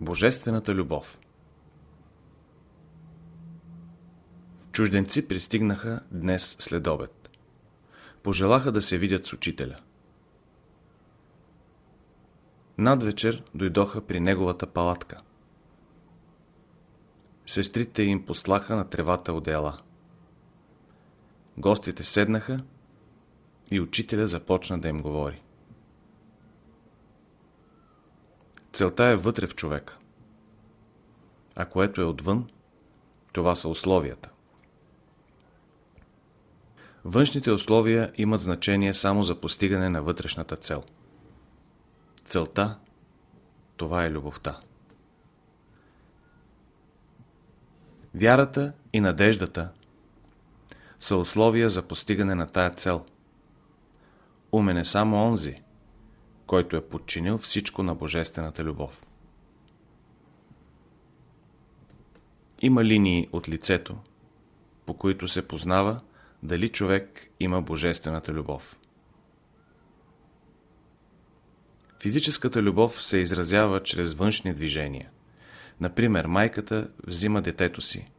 Божествената любов Чужденци пристигнаха днес след обед. Пожелаха да се видят с учителя. Надвечер дойдоха при неговата палатка. Сестрите им послаха на тревата одеяла. Гостите седнаха и учителя започна да им говори. Целта е вътре в човека. А което е отвън, това са условията. Външните условия имат значение само за постигане на вътрешната цел. Целта – това е любовта. Вярата и надеждата са условия за постигане на тая цел. Умен е само онзи, който е подчинил всичко на Божествената любов. Има линии от лицето, по които се познава дали човек има Божествената любов. Физическата любов се изразява чрез външни движения. Например, майката взима детето си,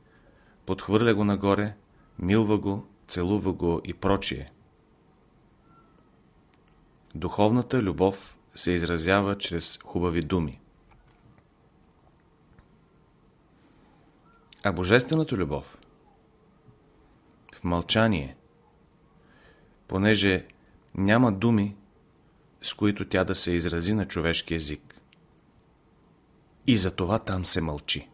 подхвърля го нагоре, милва го, целува го и прочие. Духовната любов се изразява чрез хубави думи. А божествената любов в мълчание, понеже няма думи, с които тя да се изрази на човешки език. И за това там се мълчи.